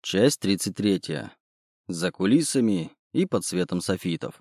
Часть 33. За кулисами и под светом софитов.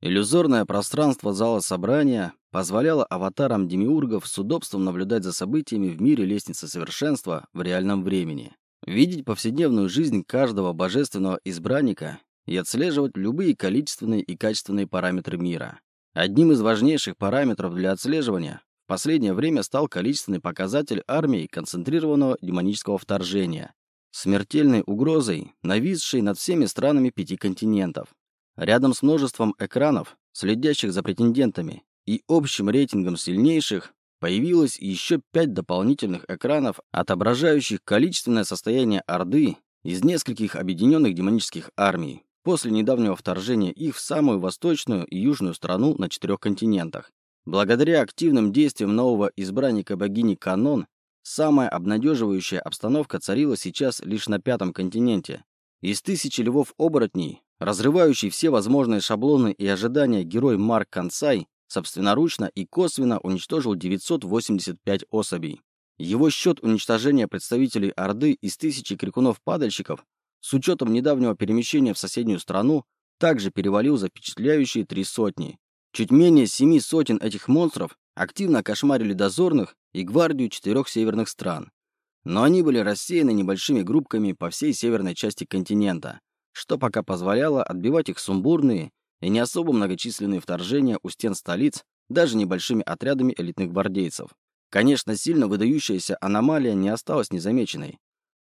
Иллюзорное пространство зала собрания позволяло аватарам демиургов с удобством наблюдать за событиями в мире лестницы совершенства в реальном времени, видеть повседневную жизнь каждого божественного избранника и отслеживать любые количественные и качественные параметры мира. Одним из важнейших параметров для отслеживания в последнее время стал количественный показатель армии концентрированного демонического вторжения, смертельной угрозой, нависшей над всеми странами пяти континентов. Рядом с множеством экранов, следящих за претендентами, и общим рейтингом сильнейших, появилось еще пять дополнительных экранов, отображающих количественное состояние Орды из нескольких объединенных демонических армий после недавнего вторжения их в самую восточную и южную страну на четырех континентах. Благодаря активным действиям нового избранника богини Канон, Самая обнадеживающая обстановка царила сейчас лишь на пятом континенте. Из тысячи львов-оборотней, разрывающий все возможные шаблоны и ожидания герой Марк Консай, собственноручно и косвенно уничтожил 985 особей. Его счет уничтожения представителей Орды из тысячи крикунов-падальщиков с учетом недавнего перемещения в соседнюю страну также перевалил за впечатляющие три сотни. Чуть менее семи сотен этих монстров активно кошмарили дозорных и гвардию четырех северных стран. Но они были рассеяны небольшими группками по всей северной части континента, что пока позволяло отбивать их сумбурные и не особо многочисленные вторжения у стен столиц даже небольшими отрядами элитных гвардейцев. Конечно, сильно выдающаяся аномалия не осталась незамеченной.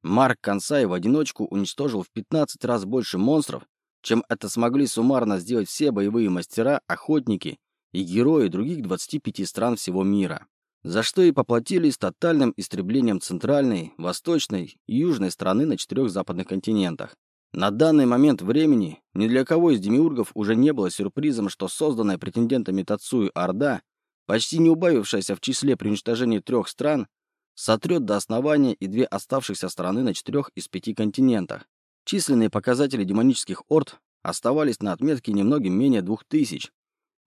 Марк Консай в одиночку уничтожил в 15 раз больше монстров, чем это смогли суммарно сделать все боевые мастера, охотники и герои других 25 стран всего мира, за что и поплатились тотальным истреблением центральной, восточной и южной страны на четырех западных континентах. На данный момент времени ни для кого из демиургов уже не было сюрпризом, что созданная претендентами Тацуи Орда, почти не убавившаяся в числе при уничтожении трех стран, сотрет до основания и две оставшихся страны на четырех из пяти континентах. Численные показатели демонических орд оставались на отметке немногим менее двух тысяч,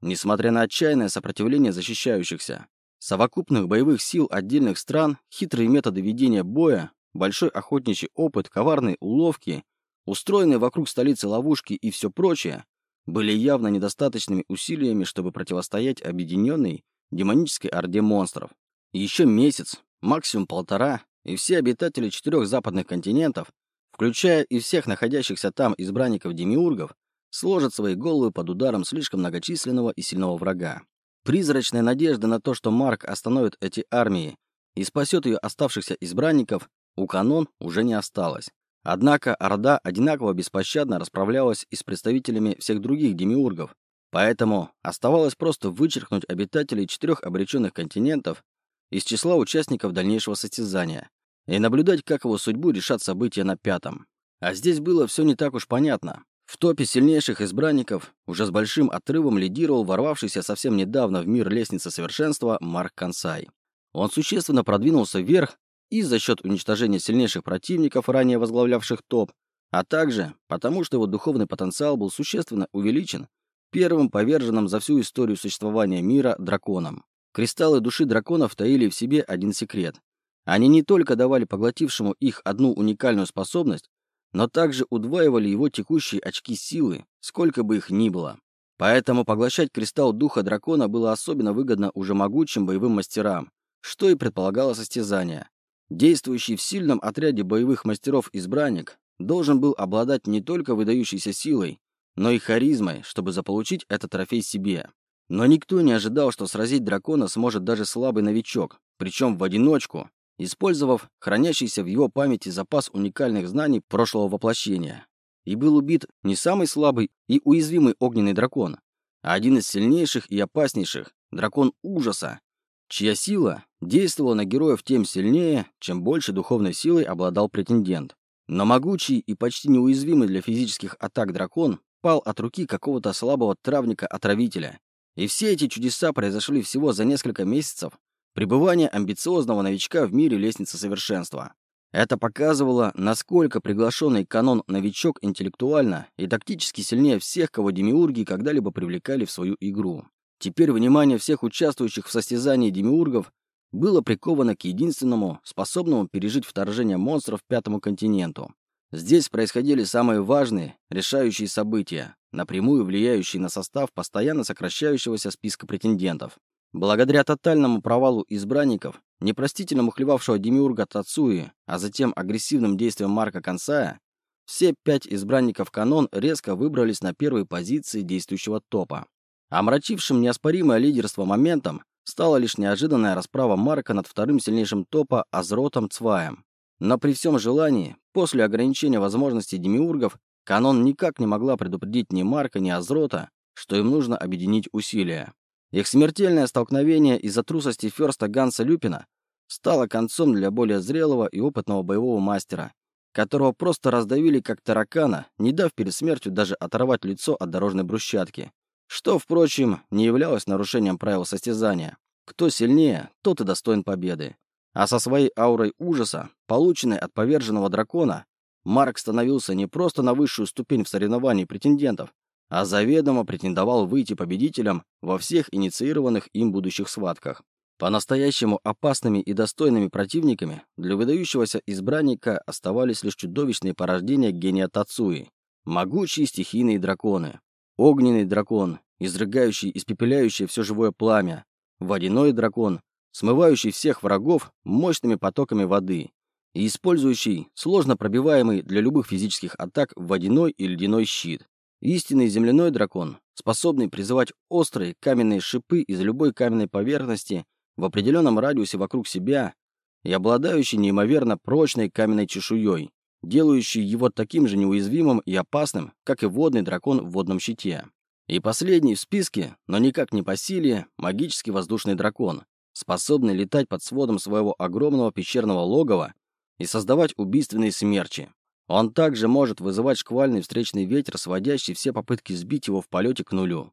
Несмотря на отчаянное сопротивление защищающихся, совокупных боевых сил отдельных стран, хитрые методы ведения боя, большой охотничий опыт, коварные уловки, устроенные вокруг столицы ловушки и все прочее, были явно недостаточными усилиями, чтобы противостоять объединенной демонической орде монстров. Еще месяц, максимум полтора, и все обитатели четырех западных континентов, включая и всех находящихся там избранников-демиургов, сложат свои головы под ударом слишком многочисленного и сильного врага. Призрачная надежда на то, что Марк остановит эти армии и спасет ее оставшихся избранников, у канон уже не осталось. Однако Орда одинаково беспощадно расправлялась и с представителями всех других демиургов, поэтому оставалось просто вычеркнуть обитателей четырех обреченных континентов из числа участников дальнейшего состязания и наблюдать, как его судьбу решат события на пятом. А здесь было все не так уж понятно. В топе сильнейших избранников уже с большим отрывом лидировал ворвавшийся совсем недавно в мир лестницы совершенства Марк Консай. Он существенно продвинулся вверх и за счет уничтожения сильнейших противников, ранее возглавлявших топ, а также потому, что его духовный потенциал был существенно увеличен первым поверженным за всю историю существования мира драконом. Кристаллы души драконов таили в себе один секрет. Они не только давали поглотившему их одну уникальную способность, но также удваивали его текущие очки силы, сколько бы их ни было. Поэтому поглощать кристалл духа дракона было особенно выгодно уже могучим боевым мастерам, что и предполагало состязание. Действующий в сильном отряде боевых мастеров избранник должен был обладать не только выдающейся силой, но и харизмой, чтобы заполучить этот трофей себе. Но никто не ожидал, что сразить дракона сможет даже слабый новичок, причем в одиночку, использовав хранящийся в его памяти запас уникальных знаний прошлого воплощения. И был убит не самый слабый и уязвимый огненный дракон, а один из сильнейших и опаснейших – дракон ужаса, чья сила действовала на героев тем сильнее, чем больше духовной силой обладал претендент. Но могучий и почти неуязвимый для физических атак дракон пал от руки какого-то слабого травника-отравителя. И все эти чудеса произошли всего за несколько месяцев Пребывание амбициозного новичка в мире лестницы совершенства. Это показывало, насколько приглашенный канон новичок интеллектуально и тактически сильнее всех, кого демиурги когда-либо привлекали в свою игру. Теперь внимание всех участвующих в состязании демиургов было приковано к единственному, способному пережить вторжение монстров пятому континенту. Здесь происходили самые важные, решающие события, напрямую влияющие на состав постоянно сокращающегося списка претендентов. Благодаря тотальному провалу избранников, непростительно мухлевавшего демиурга Тацуи, а затем агрессивным действиям Марка Консая, все пять избранников канон резко выбрались на первые позиции действующего топа. Омрачившим неоспоримое лидерство моментом стала лишь неожиданная расправа Марка над вторым сильнейшим топа Азротом Цваем. Но при всем желании, после ограничения возможностей демиургов, канон никак не могла предупредить ни Марка, ни Азрота, что им нужно объединить усилия. Их смертельное столкновение из-за трусости Ферста Ганса Люпина стало концом для более зрелого и опытного боевого мастера, которого просто раздавили как таракана, не дав перед смертью даже оторвать лицо от дорожной брусчатки. Что, впрочем, не являлось нарушением правил состязания. Кто сильнее, тот и достоин победы. А со своей аурой ужаса, полученной от поверженного дракона, Марк становился не просто на высшую ступень в соревновании претендентов, а заведомо претендовал выйти победителем во всех инициированных им будущих схватках. По-настоящему опасными и достойными противниками для выдающегося избранника оставались лишь чудовищные порождения гения Тацуи, могучие стихийные драконы, огненный дракон, изрыгающий, испепеляющий все живое пламя, водяной дракон, смывающий всех врагов мощными потоками воды и использующий сложно пробиваемый для любых физических атак водяной и ледяной щит. Истинный земляной дракон, способный призывать острые каменные шипы из любой каменной поверхности в определенном радиусе вокруг себя и обладающий неимоверно прочной каменной чешуей, делающий его таким же неуязвимым и опасным, как и водный дракон в водном щите. И последний в списке, но никак не по силе, магический воздушный дракон, способный летать под сводом своего огромного пещерного логова и создавать убийственные смерчи. Он также может вызывать шквальный встречный ветер, сводящий все попытки сбить его в полете к нулю.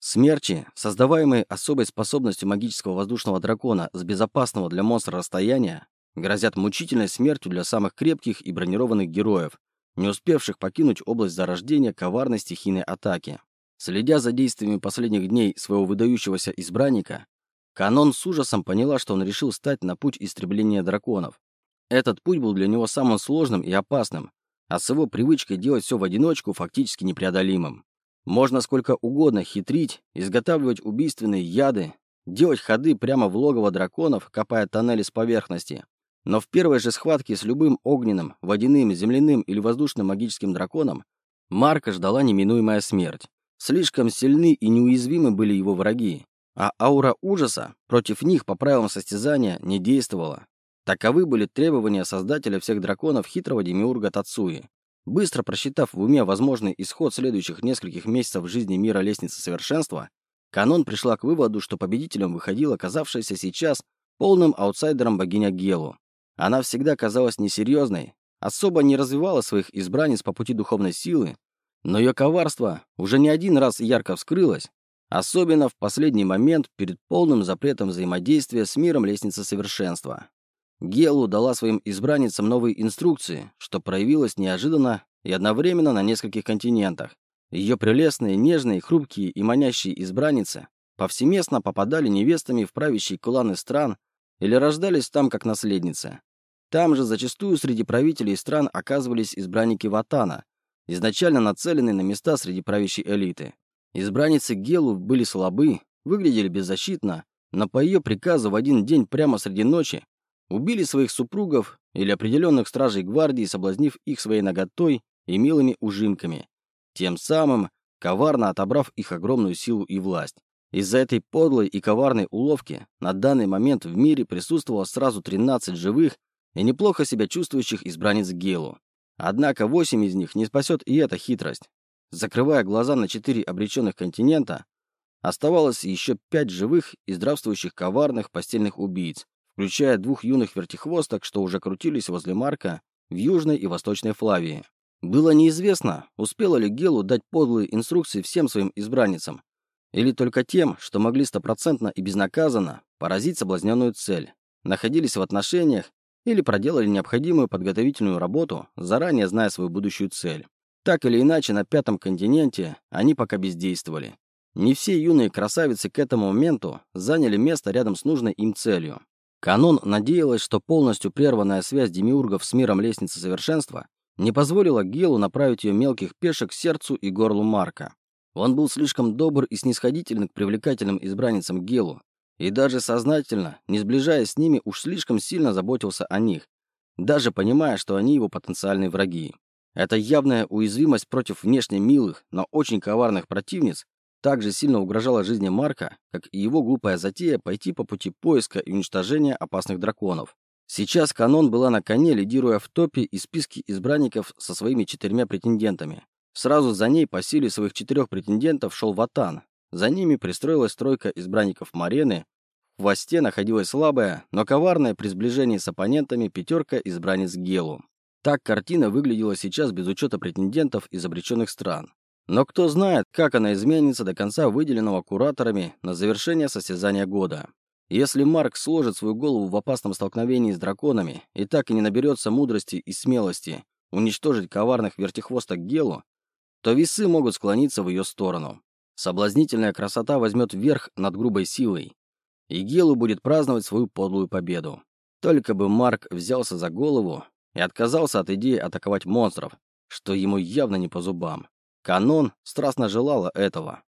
Смерчи, создаваемые особой способностью магического воздушного дракона с безопасного для монстра расстояния, грозят мучительной смертью для самых крепких и бронированных героев, не успевших покинуть область зарождения коварной стихийной атаки. Следя за действиями последних дней своего выдающегося избранника, Канон с ужасом поняла, что он решил стать на путь истребления драконов. Этот путь был для него самым сложным и опасным, а с его привычкой делать все в одиночку фактически непреодолимым. Можно сколько угодно хитрить, изготавливать убийственные яды, делать ходы прямо в логово драконов, копая тоннели с поверхности. Но в первой же схватке с любым огненным, водяным, земляным или воздушным магическим драконом Марка ждала неминуемая смерть. Слишком сильны и неуязвимы были его враги, а аура ужаса против них по правилам состязания не действовала. Таковы были требования создателя всех драконов хитрого демиурга Тацуи. Быстро просчитав в уме возможный исход следующих нескольких месяцев жизни мира Лестницы Совершенства, Канон пришла к выводу, что победителем выходила оказавшаяся сейчас полным аутсайдером богиня Гелу. Она всегда казалась несерьезной, особо не развивала своих избранниц по пути духовной силы, но ее коварство уже не один раз ярко вскрылось, Особенно в последний момент перед полным запретом взаимодействия с миром лестницы совершенства. Гелу дала своим избранницам новые инструкции, что проявилось неожиданно и одновременно на нескольких континентах. Ее прелестные, нежные, хрупкие и манящие избранницы повсеместно попадали невестами в правящие кланы стран или рождались там как наследницы. Там же зачастую среди правителей стран оказывались избранники Ватана, изначально нацеленные на места среди правящей элиты. Избранницы Гелу были слабы, выглядели беззащитно, но по ее приказу в один день прямо среди ночи убили своих супругов или определенных стражей гвардии, соблазнив их своей наготой и милыми ужимками, тем самым коварно отобрав их огромную силу и власть. Из-за этой подлой и коварной уловки на данный момент в мире присутствовало сразу 13 живых и неплохо себя чувствующих избранниц Гелу. Однако восемь из них не спасет и эта хитрость. Закрывая глаза на четыре обреченных континента, оставалось еще пять живых и здравствующих коварных постельных убийц, включая двух юных вертихвосток, что уже крутились возле Марка в Южной и Восточной Флавии. Было неизвестно, успела ли Гелу дать подлые инструкции всем своим избранницам, или только тем, что могли стопроцентно и безнаказанно поразить соблазненную цель, находились в отношениях или проделали необходимую подготовительную работу, заранее зная свою будущую цель. Так или иначе, на пятом континенте они пока бездействовали. Не все юные красавицы к этому моменту заняли место рядом с нужной им целью. Канон надеялась, что полностью прерванная связь демиургов с миром Лестницы Совершенства не позволила Гелу направить ее мелких пешек сердцу и горлу Марка. Он был слишком добр и снисходительный к привлекательным избранницам Гелу, и даже сознательно, не сближаясь с ними, уж слишком сильно заботился о них, даже понимая, что они его потенциальные враги. Эта явная уязвимость против внешне милых, но очень коварных противниц также сильно угрожала жизни Марка, как и его глупая затея пойти по пути поиска и уничтожения опасных драконов. Сейчас Канон была на коне, лидируя в топе и списке избранников со своими четырьмя претендентами. Сразу за ней по силе своих четырех претендентов шел Ватан. За ними пристроилась тройка избранников Марены. В хвосте находилась слабая, но коварная при сближении с оппонентами пятерка избранниц Гелу. Так картина выглядела сейчас без учета претендентов из обреченных стран. Но кто знает, как она изменится до конца выделенного кураторами на завершение состязания года. Если Марк сложит свою голову в опасном столкновении с драконами и так и не наберется мудрости и смелости уничтожить коварных вертихвосток Гелу, то весы могут склониться в ее сторону. Соблазнительная красота возьмет верх над грубой силой, и Гелу будет праздновать свою подлую победу. Только бы Марк взялся за голову и отказался от идеи атаковать монстров, что ему явно не по зубам. Канон страстно желала этого.